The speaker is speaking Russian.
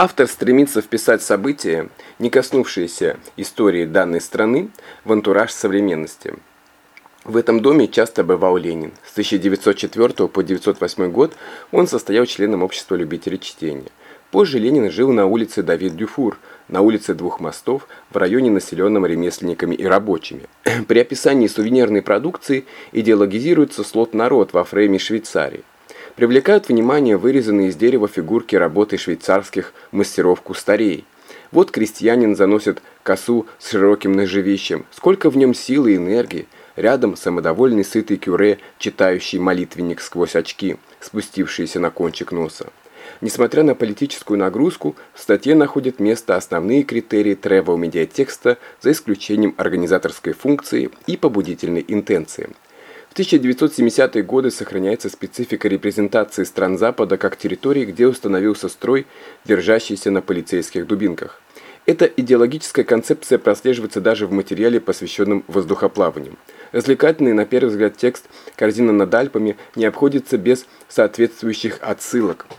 Автор стремится вписать события, не коснувшиеся истории данной страны, в антураж современности. В этом доме часто бывал Ленин. С 1904 по 1908 год он состоял членом общества любителей чтения. Позже Ленин жил на улице Давид Дюфур, на улице Двух мостов, в районе, населенном ремесленниками и рабочими. При описании сувенирной продукции идеологизируется слот народ во фрейме Швейцарии. Привлекают внимание вырезанные из дерева фигурки работы швейцарских мастеров-кустарей. Вот крестьянин заносит косу с широким ножевищем. Сколько в нем силы и энергии. Рядом самодовольный сытый кюре, читающий молитвенник сквозь очки, спустившиеся на кончик носа. Несмотря на политическую нагрузку, в статье находят место основные критерии тревел-медиатекста за исключением организаторской функции и побудительной интенции – 1970-е годы сохраняется специфика репрезентации стран Запада как территории, где установился строй, держащийся на полицейских дубинках. Эта идеологическая концепция прослеживается даже в материале, посвященном воздухоплаванию. Развлекательный, на первый взгляд, текст «Корзина над Альпами» не обходится без соответствующих отсылок –